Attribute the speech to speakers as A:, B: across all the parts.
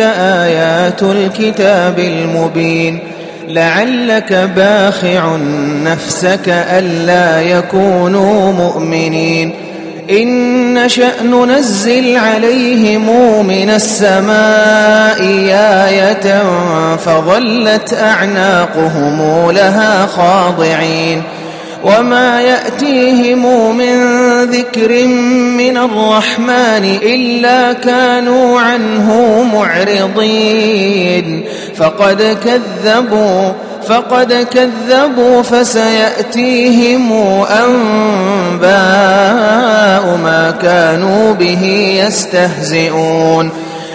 A: آيات الكتاب المبين لعلك باخع نفسك ألا يكونوا مؤمنين إن نشأ ننزل عليهم من السماء آية فظلت أعناقهم لها خاضعين وما يأتيهم من ذكر من الرحمن إلا كانوا عنه معرضين فقد كذبوا فقد كذبوا فسيأتيهم أنباء ما كانوا به يستهزئون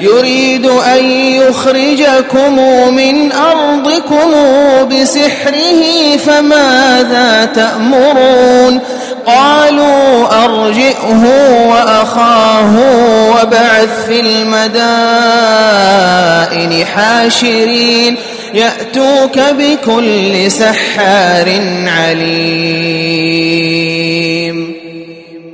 A: يريد أن يخرجكم من أرضكم بسحره فماذا تأمرون؟ قالوا أرجئه وأخاه وبعث في المدائن حاشرين يأتوك بكل سحار عليم.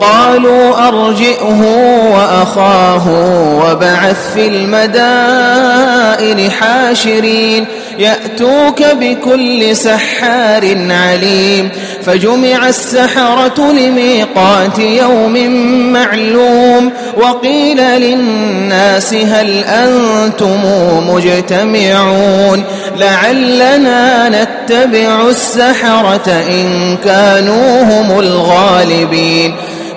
A: قالوا أرجئه وأخاه وبعث في المدائن حاشرين يأتوك بكل سحار عليم فجمع السحرة لميقات يوم معلوم وقيل للناس هل أنتم مجتمعون؟ لعلنا نتبع السحرة إن كانوا هم الغالبين.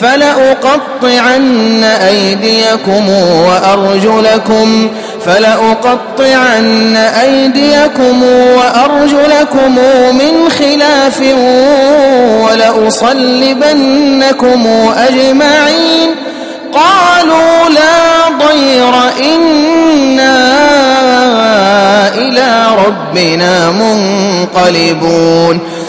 A: فلأقطعن أيديكم وأرجلكم فلأقطعن أيديكم وأرجلكم من خلاف ولأصلبنكم أجمعين قالوا لا ضير إنا إلى ربنا منقلبون